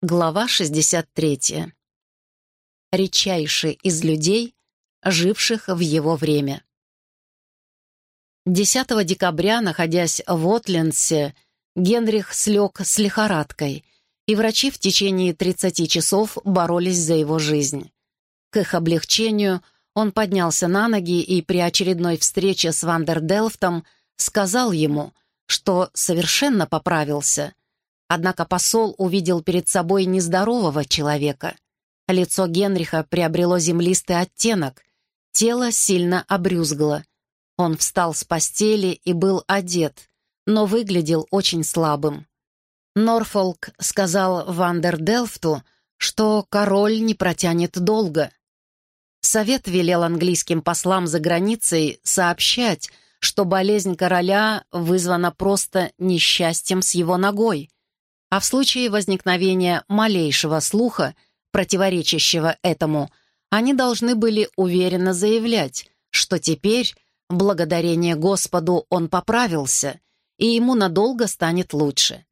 Глава 63. Редчайший из людей, живших в его время. 10 декабря, находясь в Отлендсе, Генрих слег с лихорадкой, и врачи в течение 30 часов боролись за его жизнь. К их облегчению он поднялся на ноги и при очередной встрече с Вандерделфтом сказал ему, что совершенно поправился — Однако посол увидел перед собой нездорового человека. Лицо Генриха приобрело землистый оттенок, тело сильно обрюзгло. Он встал с постели и был одет, но выглядел очень слабым. Норфолк сказал Вандерделфту, что король не протянет долго. Совет велел английским послам за границей сообщать, что болезнь короля вызвана просто несчастьем с его ногой — а в случае возникновения малейшего слуха, противоречащего этому, они должны были уверенно заявлять, что теперь, благодарение Господу, он поправился, и ему надолго станет лучше.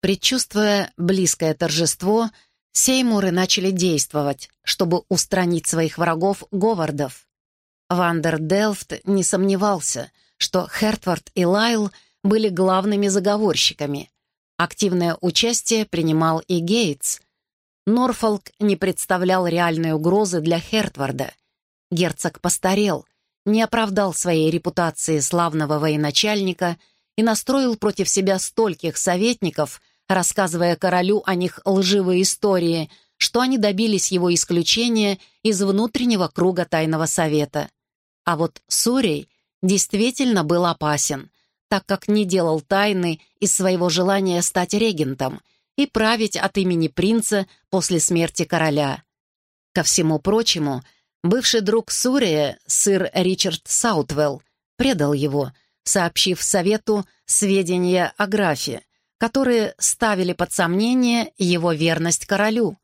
Предчувствуя близкое торжество, Сеймуры начали действовать, чтобы устранить своих врагов Говардов. Вандер Делфт не сомневался, что Хертвард и Лайл были главными заговорщиками — Активное участие принимал и Гейтс. Норфолк не представлял реальной угрозы для Хертварда. Герцог постарел, не оправдал своей репутации славного военачальника и настроил против себя стольких советников, рассказывая королю о них лживые истории, что они добились его исключения из внутреннего круга тайного совета. А вот Сурей действительно был опасен — так как не делал тайны из своего желания стать регентом и править от имени принца после смерти короля. Ко всему прочему, бывший друг Сурия, сыр Ричард Саутвелл, предал его, сообщив совету сведения о графе, которые ставили под сомнение его верность королю.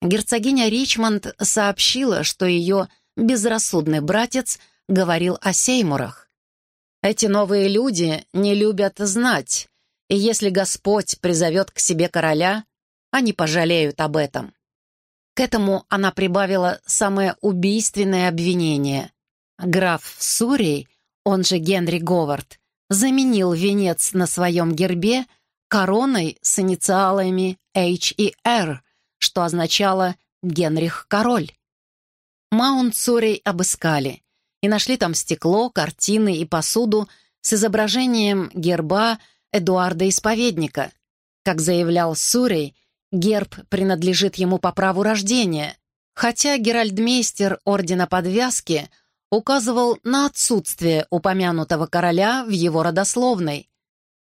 Герцогиня Ричмонд сообщила, что ее безрассудный братец говорил о Сеймурах. Эти новые люди не любят знать, и если Господь призовет к себе короля, они пожалеют об этом. К этому она прибавила самое убийственное обвинение. Граф Сурей, он же Генри Говард, заменил венец на своем гербе короной с инициалами H и R, что означало «Генрих Король». Маунт Сурей обыскали — и нашли там стекло, картины и посуду с изображением герба Эдуарда Исповедника. Как заявлял Сурей, герб принадлежит ему по праву рождения, хотя геральдмейстер Ордена Подвязки указывал на отсутствие упомянутого короля в его родословной.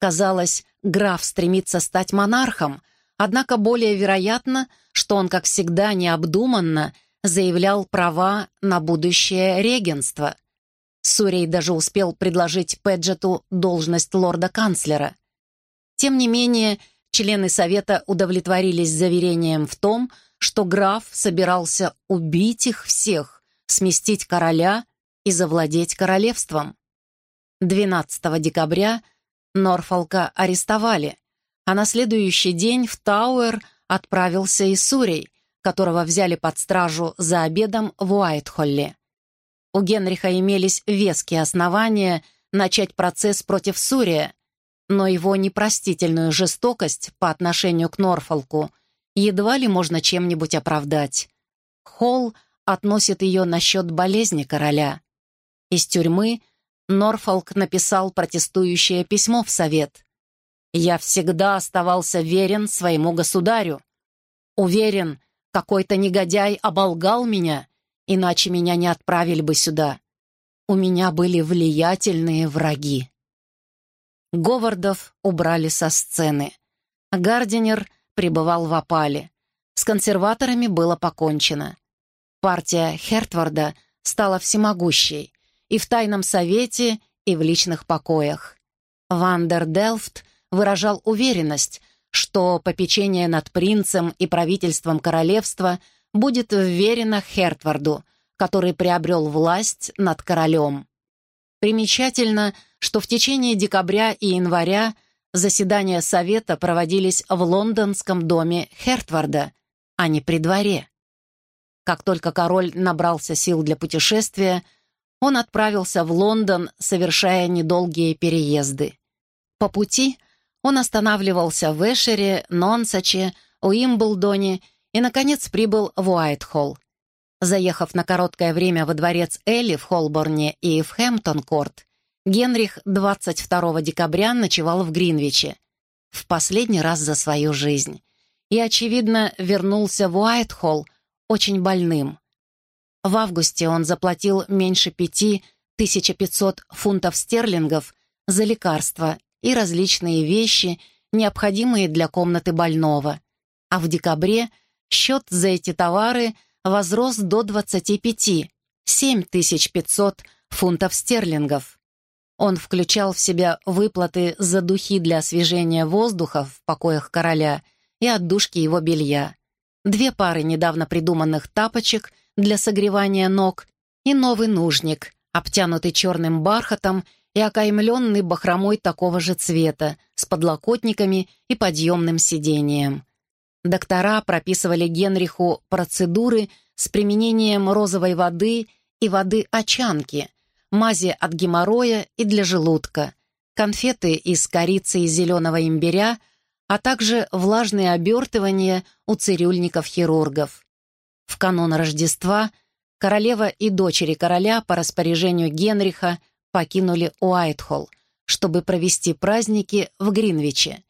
Казалось, граф стремится стать монархом, однако более вероятно, что он, как всегда, необдуманно заявлял права на будущее регенство. Сурей даже успел предложить Педжету должность лорда-канцлера. Тем не менее, члены Совета удовлетворились заверением в том, что граф собирался убить их всех, сместить короля и завладеть королевством. 12 декабря Норфолка арестовали, а на следующий день в Тауэр отправился и Сурей, которого взяли под стражу за обедом в Уайтхолле. У Генриха имелись веские основания начать процесс против Сурия, но его непростительную жестокость по отношению к Норфолку едва ли можно чем-нибудь оправдать. Холл относит ее насчет болезни короля. Из тюрьмы Норфолк написал протестующее письмо в совет. «Я всегда оставался верен своему государю. Уверен, какой-то негодяй оболгал меня, иначе меня не отправили бы сюда. У меня были влиятельные враги. Говардов убрали со сцены. Гардинер пребывал в опале. С консерваторами было покончено. Партия Хертварда стала всемогущей и в тайном совете, и в личных покоях. Вандер Делфт выражал уверенность, что попечение над принцем и правительством королевства будет вверено Хертварду, который приобрел власть над королем. Примечательно, что в течение декабря и января заседания совета проводились в лондонском доме Хертварда, а не при дворе. Как только король набрался сил для путешествия, он отправился в Лондон, совершая недолгие переезды. По пути он останавливался в Эшере, Нонсаче, Уимблдоне и, наконец, прибыл в Уайтхолл. Заехав на короткое время во дворец Элли в Холборне и в Хэмптон-Корт, Генрих 22 декабря ночевал в Гринвиче, в последний раз за свою жизнь, и, очевидно, вернулся в Уайтхолл очень больным. В августе он заплатил меньше пяти 1500 фунтов стерлингов за лекарства и различные вещи, необходимые для комнаты больного, а в декабре счет за эти товары возрос до 25, 7500 фунтов стерлингов. Он включал в себя выплаты за духи для освежения воздуха в покоях короля и отдушки его белья, две пары недавно придуманных тапочек для согревания ног и новый нужник, обтянутый черным бархатом и окаймленный бахромой такого же цвета, с подлокотниками и подъемным сиденьем. Доктора прописывали Генриху процедуры с применением розовой воды и воды очанки, мази от геморроя и для желудка, конфеты из корицы и зеленого имбиря, а также влажные обертывания у цирюльников-хирургов. В канун Рождества королева и дочери короля по распоряжению Генриха покинули Уайтхолл, чтобы провести праздники в Гринвиче.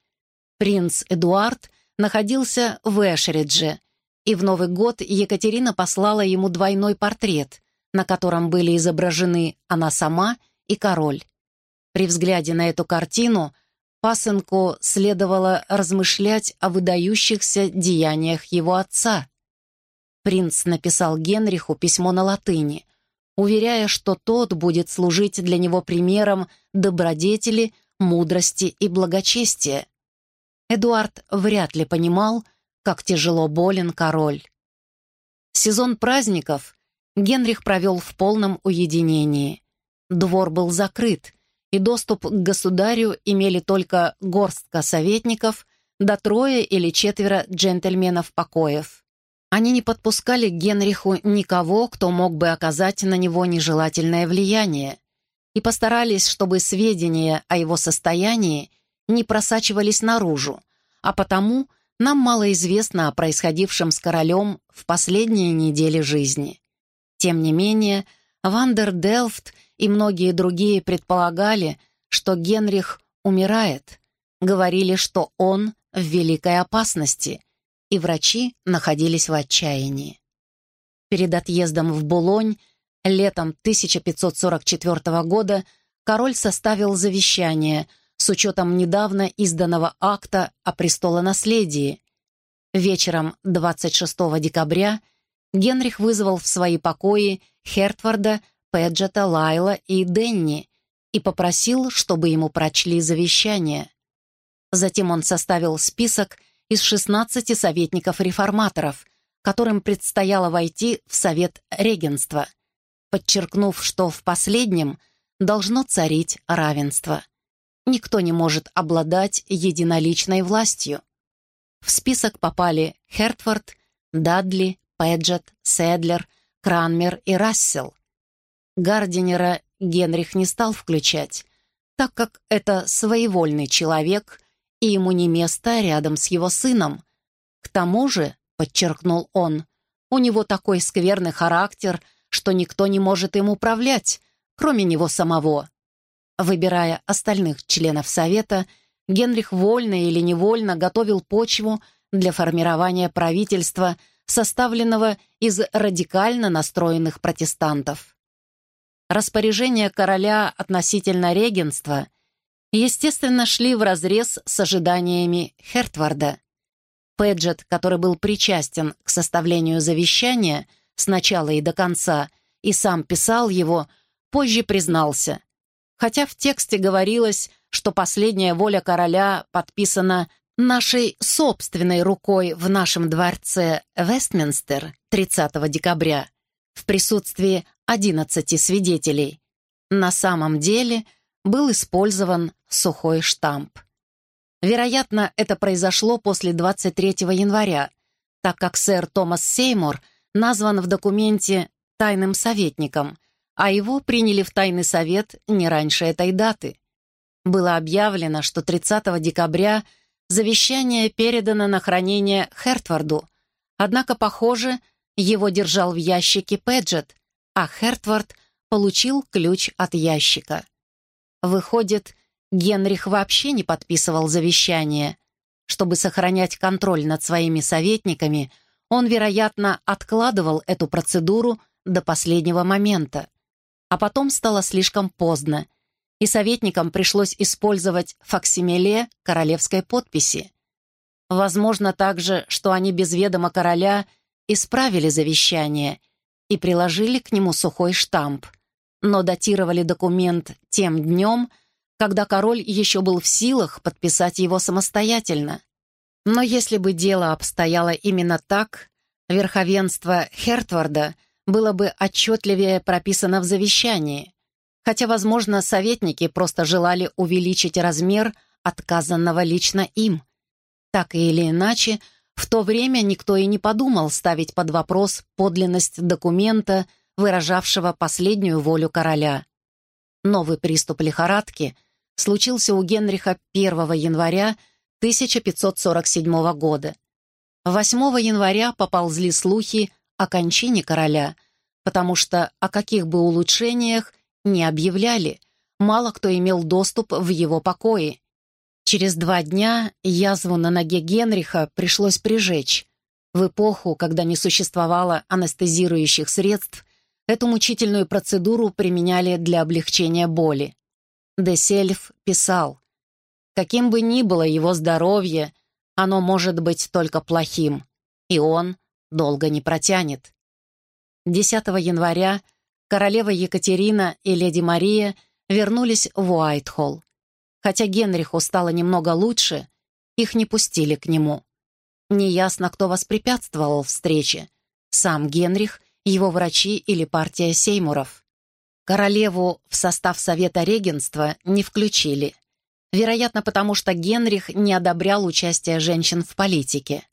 Принц Эдуард находился в Эшеридже, и в Новый год Екатерина послала ему двойной портрет, на котором были изображены она сама и король. При взгляде на эту картину пасынку следовало размышлять о выдающихся деяниях его отца. Принц написал Генриху письмо на латыни, уверяя, что тот будет служить для него примером добродетели, мудрости и благочестия. Эдуард вряд ли понимал, как тяжело болен король. Сезон праздников Генрих провел в полном уединении. Двор был закрыт, и доступ к государю имели только горстка советников да трое или четверо джентльменов покоев. Они не подпускали к Генриху никого, кто мог бы оказать на него нежелательное влияние, и постарались, чтобы сведения о его состоянии не просачивались наружу, а потому нам мало известно о происходившем с королем в последние недели жизни. Тем не менее, Вандер Делфт и многие другие предполагали, что Генрих умирает, говорили, что он в великой опасности, и врачи находились в отчаянии. Перед отъездом в Булонь летом 1544 года король составил завещание – с учетом недавно изданного акта о престолонаследии. Вечером 26 декабря Генрих вызвал в свои покои Хертварда, Педжета, Лайла и Денни и попросил, чтобы ему прочли завещание. Затем он составил список из 16 советников-реформаторов, которым предстояло войти в Совет регенства, подчеркнув, что в последнем должно царить равенство никто не может обладать единоличной властью. В список попали Хертфорд, Дадли, Педжет, Седлер, Кранмер и Рассел. Гардинера Генрих не стал включать, так как это своевольный человек, и ему не место рядом с его сыном. К тому же, подчеркнул он, у него такой скверный характер, что никто не может им управлять, кроме него самого. Выбирая остальных членов Совета, Генрих вольно или невольно готовил почву для формирования правительства, составленного из радикально настроенных протестантов. Распоряжения короля относительно регенства, естественно, шли вразрез с ожиданиями Хертварда. Педжет, который был причастен к составлению завещания с начала и до конца и сам писал его, позже признался – Хотя в тексте говорилось, что последняя воля короля подписана нашей собственной рукой в нашем дворце Вестминстер 30 декабря в присутствии 11 свидетелей, на самом деле был использован сухой штамп. Вероятно, это произошло после 23 января, так как сэр Томас Сеймур назван в документе тайным советником, а его приняли в тайный совет не раньше этой даты. Было объявлено, что 30 декабря завещание передано на хранение Хертварду, однако, похоже, его держал в ящике Педжет, а Хертвард получил ключ от ящика. Выходит, Генрих вообще не подписывал завещание. Чтобы сохранять контроль над своими советниками, он, вероятно, откладывал эту процедуру до последнего момента. А потом стало слишком поздно, и советникам пришлось использовать факсимиле королевской подписи. Возможно также, что они без ведома короля исправили завещание и приложили к нему сухой штамп, но датировали документ тем днем, когда король еще был в силах подписать его самостоятельно. Но если бы дело обстояло именно так, верховенство Хертварда было бы отчетливее прописано в завещании, хотя, возможно, советники просто желали увеличить размер отказанного лично им. Так или иначе, в то время никто и не подумал ставить под вопрос подлинность документа, выражавшего последнюю волю короля. Новый приступ лихорадки случился у Генриха 1 января 1547 года. 8 января поползли слухи о кончине короля, потому что о каких бы улучшениях не объявляли, мало кто имел доступ в его покои. Через два дня язву на ноге Генриха пришлось прижечь. В эпоху, когда не существовало анестезирующих средств, эту мучительную процедуру применяли для облегчения боли. Десельф писал, «Каким бы ни было его здоровье, оно может быть только плохим, и он долго не протянет». 10 января королева Екатерина и леди Мария вернулись в Уайтхолл. Хотя Генриху стало немного лучше, их не пустили к нему. Неясно, кто воспрепятствовал встрече. Сам Генрих, его врачи или партия Сеймуров. Королеву в состав Совета регенства не включили. Вероятно, потому что Генрих не одобрял участие женщин в политике.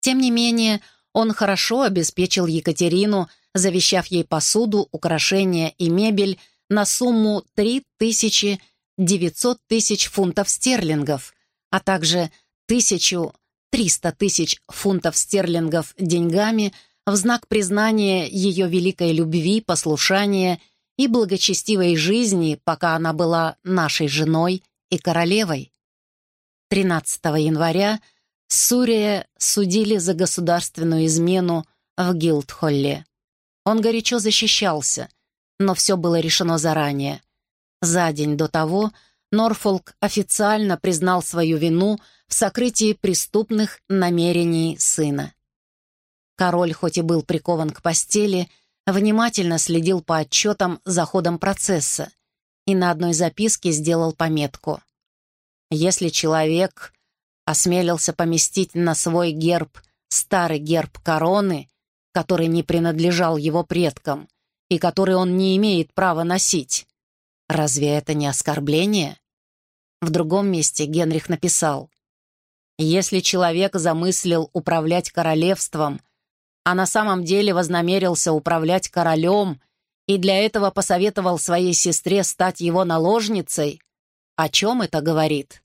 Тем не менее, он хорошо обеспечил Екатерину, завещав ей посуду, украшения и мебель на сумму 3900 тысяч фунтов стерлингов, а также 1300 тысяч фунтов стерлингов деньгами в знак признания ее великой любви, послушания и благочестивой жизни, пока она была нашей женой и королевой. 13 января Сурия судили за государственную измену в Гилдхолле. Он горячо защищался, но все было решено заранее. За день до того Норфолк официально признал свою вину в сокрытии преступных намерений сына. Король, хоть и был прикован к постели, внимательно следил по отчетам за ходом процесса и на одной записке сделал пометку. «Если человек осмелился поместить на свой герб старый герб короны, который не принадлежал его предкам и который он не имеет права носить, разве это не оскорбление?» В другом месте Генрих написал, «Если человек замыслил управлять королевством, а на самом деле вознамерился управлять королем и для этого посоветовал своей сестре стать его наложницей, о чем это говорит?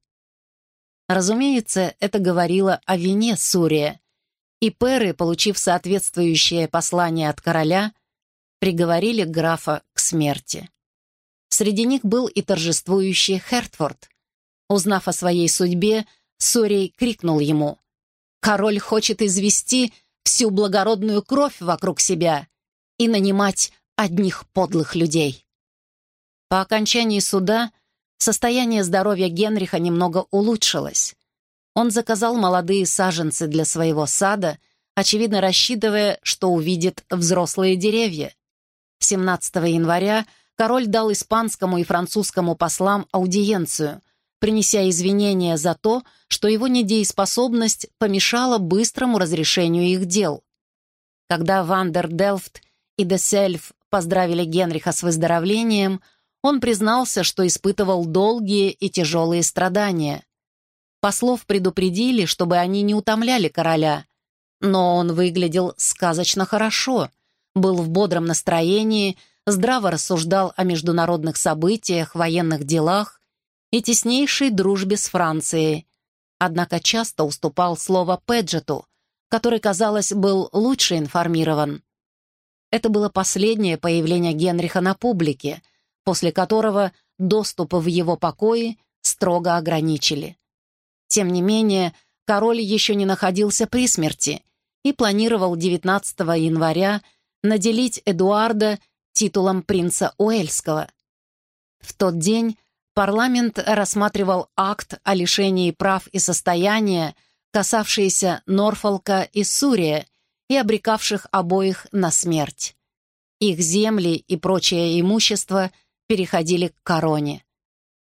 Разумеется, это говорило о вине Сурия, и перы, получив соответствующее послание от короля, приговорили графа к смерти. Среди них был и торжествующий Хертфорд. Узнав о своей судьбе, Сурей крикнул ему «Король хочет извести всю благородную кровь вокруг себя и нанимать одних подлых людей. По окончании суда состояние здоровья Генриха немного улучшилось. Он заказал молодые саженцы для своего сада, очевидно рассчитывая, что увидит взрослые деревья. 17 января король дал испанскому и французскому послам аудиенцию, принеся извинения за то, что его недееспособность помешала быстрому разрешению их дел. Когда Вандер Делфт и Десельф поздравили Генриха с выздоровлением, он признался, что испытывал долгие и тяжелые страдания. Послов предупредили, чтобы они не утомляли короля, но он выглядел сказочно хорошо, был в бодром настроении, здраво рассуждал о международных событиях, военных делах и теснейшей дружбе с Францией, однако часто уступал слово Педжету, который, казалось, был лучше информирован. Это было последнее появление Генриха на публике, после которого доступ в его покои строго ограничили. Тем не менее, король еще не находился при смерти и планировал 19 января наделить Эдуарда титулом принца Уэльского. В тот день парламент рассматривал акт о лишении прав и состояния, касавшиеся Норфолка и Сурия и обрекавших обоих на смерть. Их земли и прочее имущество переходили к короне.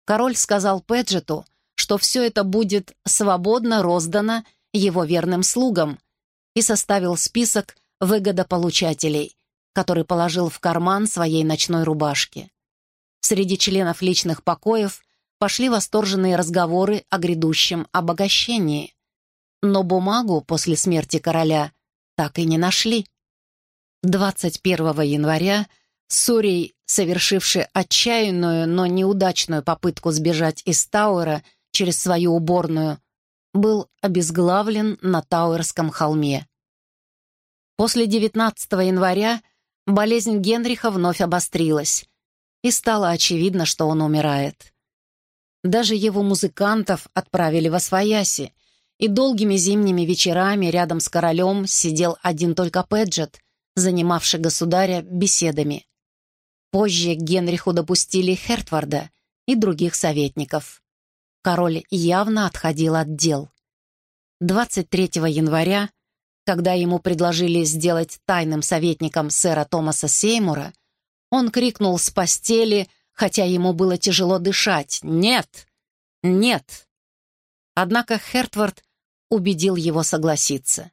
Король сказал Педжету, что все это будет свободно роздано его верным слугам, и составил список выгодополучателей, который положил в карман своей ночной рубашки. Среди членов личных покоев пошли восторженные разговоры о грядущем обогащении. Но бумагу после смерти короля так и не нашли. 21 января Сурей, совершивший отчаянную, но неудачную попытку сбежать из Тауэра через свою уборную, был обезглавлен на Тауэрском холме. После 19 января болезнь Генриха вновь обострилась, и стало очевидно, что он умирает. Даже его музыкантов отправили во свояси, и долгими зимними вечерами рядом с королем сидел один только Педжет, занимавший государя беседами. Позже к Генриху допустили Хертварда и других советников. Король явно отходил от дел. 23 января когда ему предложили сделать тайным советником сэра Томаса Сеймура, он крикнул с постели, хотя ему было тяжело дышать «Нет! Нет!». Однако Хертвард убедил его согласиться.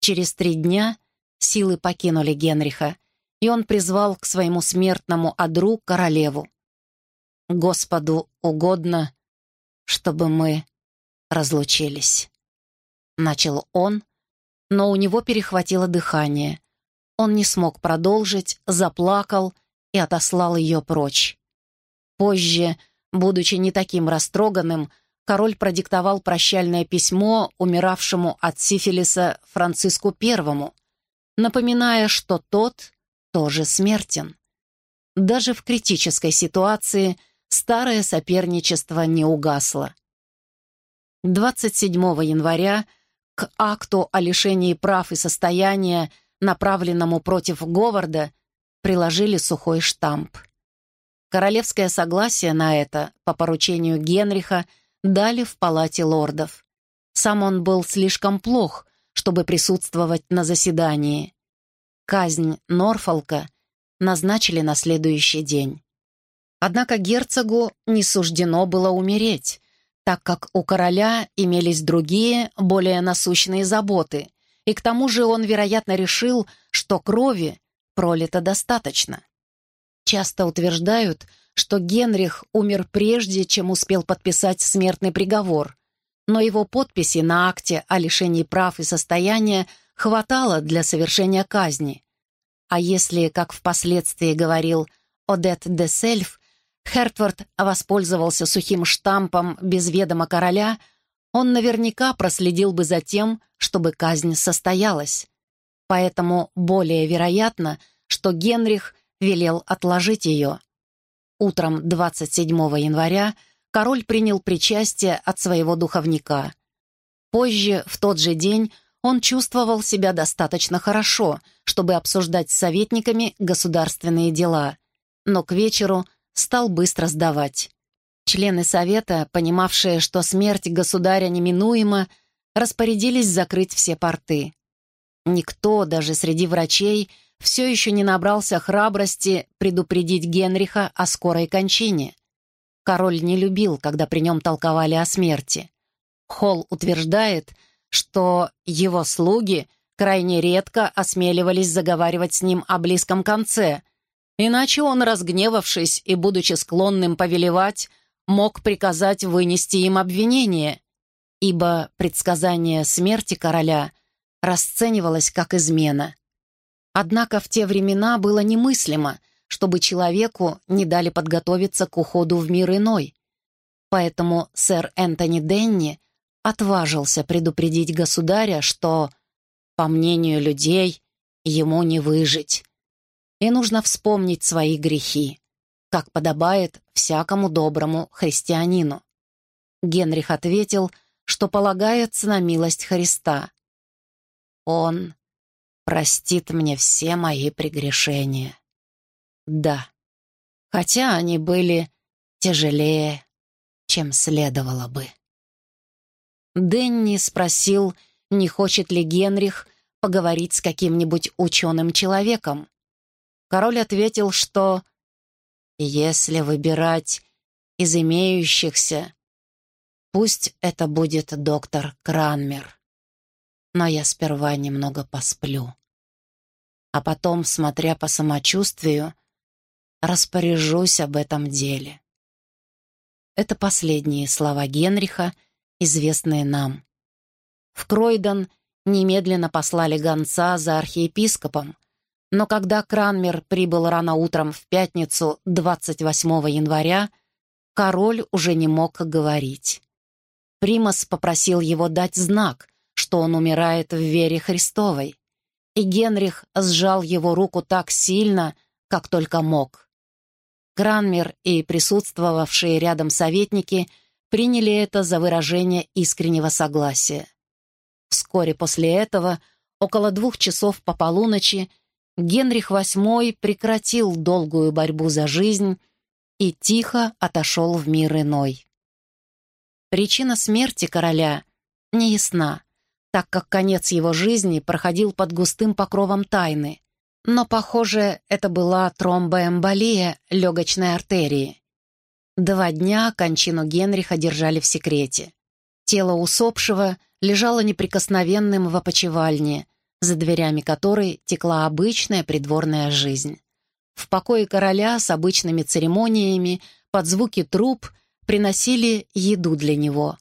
Через три дня силы покинули Генриха, и он призвал к своему смертному одру королеву. «Господу угодно, чтобы мы разлучились», — начал он, — но у него перехватило дыхание. Он не смог продолжить, заплакал и отослал ее прочь. Позже, будучи не таким растроганным, король продиктовал прощальное письмо умиравшему от сифилиса Франциску Первому, напоминая, что тот тоже смертен. Даже в критической ситуации старое соперничество не угасло. 27 января к акту о лишении прав и состояния, направленному против Говарда, приложили сухой штамп. Королевское согласие на это, по поручению Генриха, дали в палате лордов. Сам он был слишком плох, чтобы присутствовать на заседании. Казнь Норфолка назначили на следующий день. Однако герцогу не суждено было умереть, так как у короля имелись другие, более насущные заботы, и к тому же он, вероятно, решил, что крови пролито достаточно. Часто утверждают, что Генрих умер прежде, чем успел подписать смертный приговор, но его подписи на акте о лишении прав и состояния хватало для совершения казни. А если, как впоследствии говорил Одет де Сельф, Хертфорд воспользовался сухим штампом без ведома короля, он наверняка проследил бы за тем, чтобы казнь состоялась. Поэтому более вероятно, что Генрих велел отложить ее. Утром 27 января король принял причастие от своего духовника. Позже, в тот же день, он чувствовал себя достаточно хорошо, чтобы обсуждать с советниками государственные дела, но к вечеру стал быстро сдавать. Члены совета, понимавшие, что смерть государя неминуема, распорядились закрыть все порты. Никто, даже среди врачей, все еще не набрался храбрости предупредить Генриха о скорой кончине. Король не любил, когда при нем толковали о смерти. Холл утверждает, что его слуги крайне редко осмеливались заговаривать с ним о близком конце — Иначе он, разгневавшись и будучи склонным повелевать, мог приказать вынести им обвинение. ибо предсказание смерти короля расценивалось как измена. Однако в те времена было немыслимо, чтобы человеку не дали подготовиться к уходу в мир иной. Поэтому сэр Энтони Денни отважился предупредить государя, что, по мнению людей, ему не выжить. И нужно вспомнить свои грехи, как подобает всякому доброму христианину. Генрих ответил, что полагается на милость Христа. «Он простит мне все мои прегрешения». Да, хотя они были тяжелее, чем следовало бы. Денни спросил, не хочет ли Генрих поговорить с каким-нибудь ученым человеком. Король ответил, что если выбирать из имеющихся, пусть это будет доктор Кранмер. Но я сперва немного посплю. А потом, смотря по самочувствию, распоряжусь об этом деле. Это последние слова Генриха, известные нам. В Кройдон немедленно послали гонца за архиепископом, но когда Кранмер прибыл рано утром в пятницу 28 января, король уже не мог говорить. Примас попросил его дать знак, что он умирает в вере Христовой, и Генрих сжал его руку так сильно, как только мог. Кранмер и присутствовавшие рядом советники приняли это за выражение искреннего согласия. Вскоре после этого, около двух часов по полуночи, Генрих VIII прекратил долгую борьбу за жизнь и тихо отошел в мир иной. Причина смерти короля не ясна, так как конец его жизни проходил под густым покровом тайны, но, похоже, это была тромбоэмболия легочной артерии. Два дня кончину Генриха держали в секрете. Тело усопшего лежало неприкосновенным в опочивальне, за дверями которой текла обычная придворная жизнь. В покое короля с обычными церемониями под звуки труб приносили еду для него.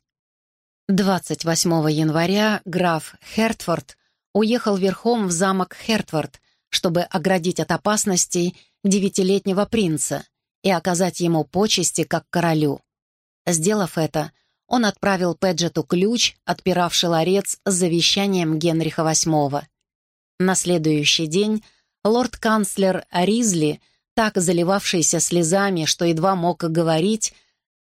28 января граф Хертфорд уехал верхом в замок Хертфорд, чтобы оградить от опасностей девятилетнего принца и оказать ему почести как королю. Сделав это, он отправил Педжету ключ, отпиравший ларец с завещанием Генриха VIII. На следующий день лорд-канцлер Ризли, так заливавшийся слезами, что едва мог говорить,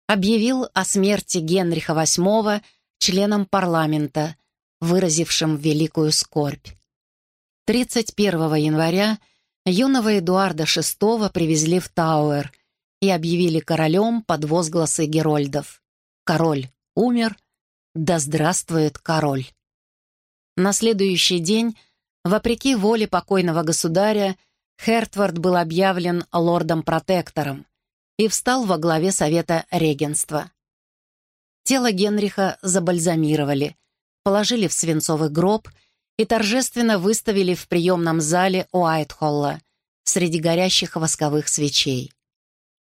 объявил о смерти Генриха VIII членом парламента, выразившим великую скорбь. 31 января юного Эдуарда VI привезли в Тауэр и объявили королем под возгласы герольдов. «Король умер, да здравствует король!» На следующий день, вопреки воле покойного государя, Хертвард был объявлен лордом-протектором и встал во главе Совета регенства. Тело Генриха забальзамировали, положили в свинцовый гроб — и торжественно выставили в приемном зале Уайтхолла среди горящих восковых свечей.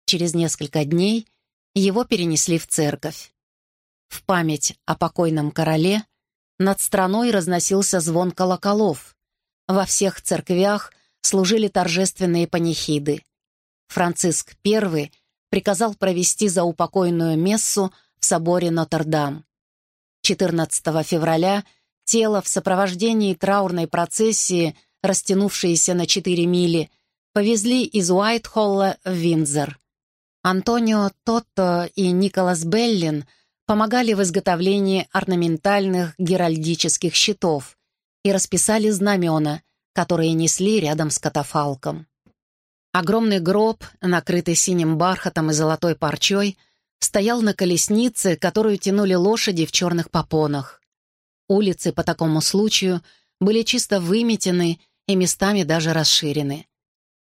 Через несколько дней его перенесли в церковь. В память о покойном короле над страной разносился звон колоколов. Во всех церквях служили торжественные панихиды. Франциск I приказал провести заупокойную мессу в соборе Нотр-Дам. 14 февраля – Тело в сопровождении траурной процессии, растянувшейся на четыре мили, повезли из Уайтхолла в Виндзор. Антонио Тотто и Николас Беллин помогали в изготовлении орнаментальных геральдических щитов и расписали знамена, которые несли рядом с катафалком. Огромный гроб, накрытый синим бархатом и золотой парчой, стоял на колеснице, которую тянули лошади в черных попонах. Улицы по такому случаю были чисто выметены и местами даже расширены.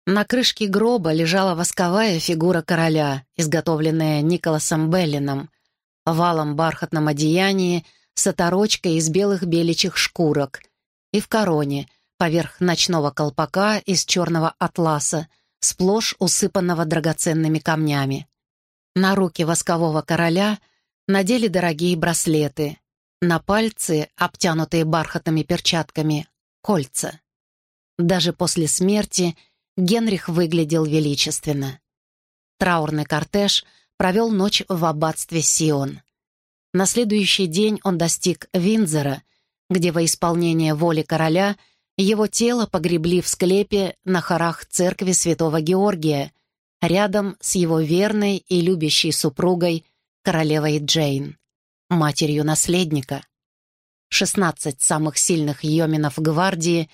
На крышке гроба лежала восковая фигура короля, изготовленная Николасом Беллином, валом бархатном одеянии с оторочкой из белых беличьих шкурок и в короне, поверх ночного колпака из черного атласа, сплошь усыпанного драгоценными камнями. На руки воскового короля надели дорогие браслеты, На пальцы, обтянутые бархатными перчатками, кольца. Даже после смерти Генрих выглядел величественно. Траурный кортеж провел ночь в аббатстве Сион. На следующий день он достиг Виндзора, где во исполнение воли короля его тело погребли в склепе на хорах церкви святого Георгия, рядом с его верной и любящей супругой, королевой Джейн, матерью наследника. Шестнадцать самых сильных йоминов гвардии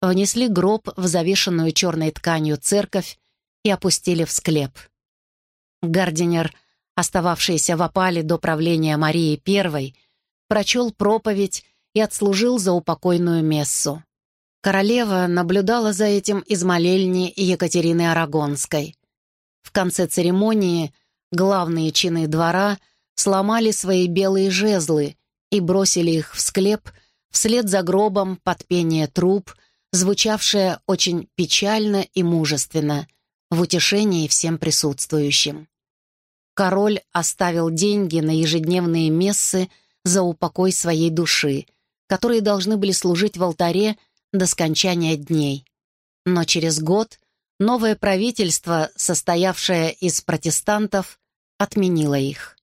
внесли гроб в завешенную черной тканью церковь и опустили в склеп. Гардинер, остававшийся в опале до правления Марии I, прочел проповедь и отслужил за упокойную мессу. Королева наблюдала за этим из молельни Екатерины Арагонской. В конце церемонии главные чины двора сломали свои белые жезлы и бросили их в склеп вслед за гробом под пение труб, звучавшее очень печально и мужественно, в утешении всем присутствующим. Король оставил деньги на ежедневные мессы за упокой своей души, которые должны были служить в алтаре до скончания дней. Но через год новое правительство, состоявшее из протестантов, отменило их.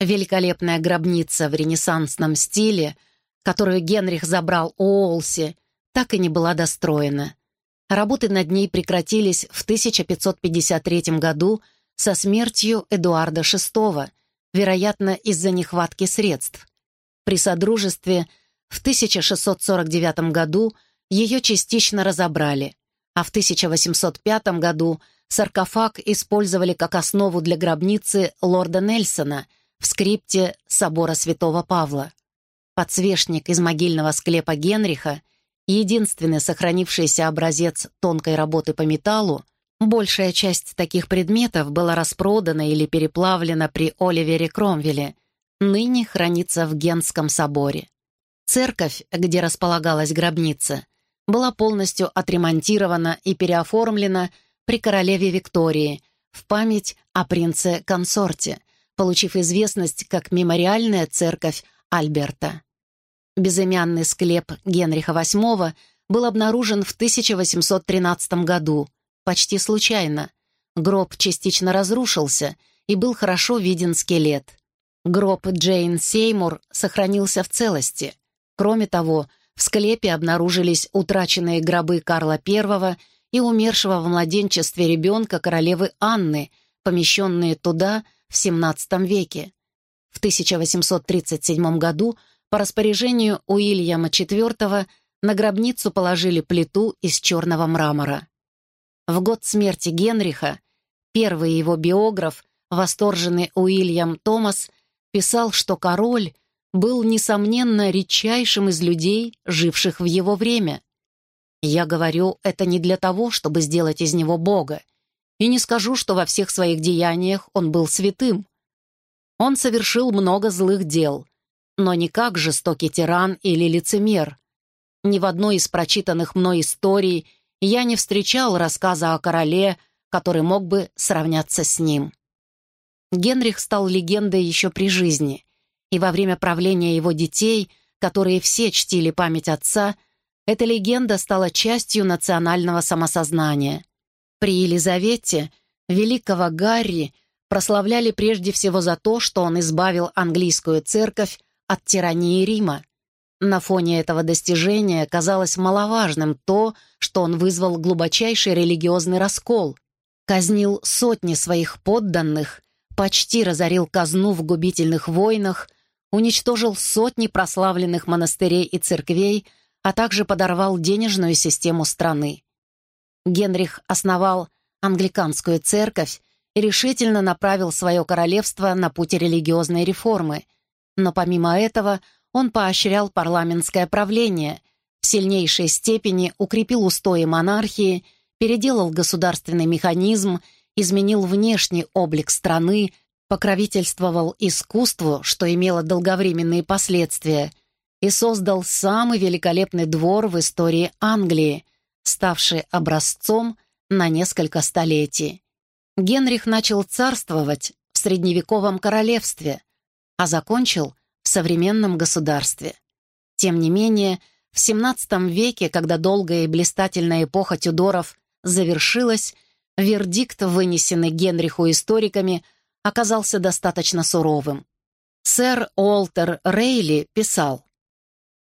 Великолепная гробница в ренессансном стиле, которую Генрих забрал у Олси, так и не была достроена. Работы над ней прекратились в 1553 году со смертью Эдуарда VI, вероятно, из-за нехватки средств. При Содружестве в 1649 году ее частично разобрали, а в 1805 году саркофаг использовали как основу для гробницы лорда Нельсона в скрипте собора святого Павла. Подсвечник из могильного склепа Генриха, единственный сохранившийся образец тонкой работы по металлу, большая часть таких предметов была распродана или переплавлена при Оливере Кромвеле, ныне хранится в Генском соборе. Церковь, где располагалась гробница, была полностью отремонтирована и переоформлена при королеве Виктории в память о принце-консорте, получив известность как мемориальная церковь Альберта. Безымянный склеп Генриха VIII был обнаружен в 1813 году, почти случайно. Гроб частично разрушился, и был хорошо виден скелет. Гроб Джейн Сеймур сохранился в целости — Кроме того, в склепе обнаружились утраченные гробы Карла I и умершего в младенчестве ребенка королевы Анны, помещенные туда в XVII веке. В 1837 году по распоряжению Уильяма IV на гробницу положили плиту из черного мрамора. В год смерти Генриха первый его биограф, восторженный Уильям Томас, писал, что король — был, несомненно, редчайшим из людей, живших в его время. Я говорю это не для того, чтобы сделать из него Бога, и не скажу, что во всех своих деяниях он был святым. Он совершил много злых дел, но не как жестокий тиран или лицемер. Ни в одной из прочитанных мной историй я не встречал рассказа о короле, который мог бы сравняться с ним. Генрих стал легендой еще при жизни и во время правления его детей, которые все чтили память отца, эта легенда стала частью национального самосознания. При Елизавете великого Гарри прославляли прежде всего за то, что он избавил английскую церковь от тирании Рима. На фоне этого достижения казалось маловажным то, что он вызвал глубочайший религиозный раскол, казнил сотни своих подданных, почти разорил казну в губительных войнах, уничтожил сотни прославленных монастырей и церквей, а также подорвал денежную систему страны. Генрих основал англиканскую церковь и решительно направил свое королевство на путь религиозной реформы, но помимо этого он поощрял парламентское правление, в сильнейшей степени укрепил устои монархии, переделал государственный механизм, изменил внешний облик страны, покровительствовал искусству, что имело долговременные последствия, и создал самый великолепный двор в истории Англии, ставший образцом на несколько столетий. Генрих начал царствовать в средневековом королевстве, а закончил в современном государстве. Тем не менее, в XVII веке, когда долгая и блистательная эпоха Тюдоров завершилась, вердикт, вынесенный Генриху историками, оказался достаточно суровым. Сэр Уолтер Рейли писал,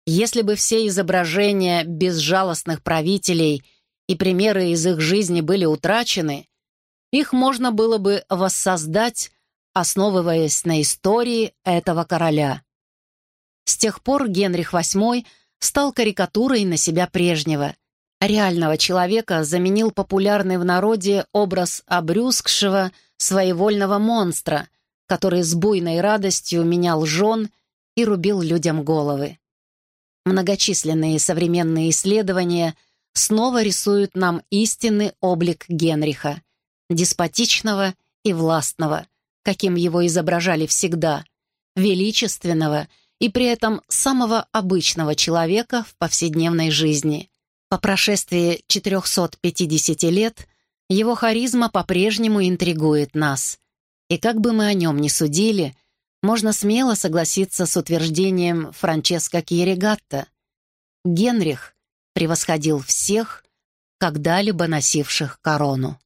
«Если бы все изображения безжалостных правителей и примеры из их жизни были утрачены, их можно было бы воссоздать, основываясь на истории этого короля. С тех пор Генрих VIII стал карикатурой на себя прежнего. Реального человека заменил популярный в народе образ обрюзгшего, своевольного монстра, который с буйной радостью менял жен и рубил людям головы. Многочисленные современные исследования снова рисуют нам истинный облик Генриха, деспотичного и властного, каким его изображали всегда, величественного и при этом самого обычного человека в повседневной жизни. По прошествии 450 лет его харизма по-прежнему интригует нас. И как бы мы о нем ни судили, можно смело согласиться с утверждением Франческо Кьеригатта. Генрих превосходил всех, когда-либо носивших корону.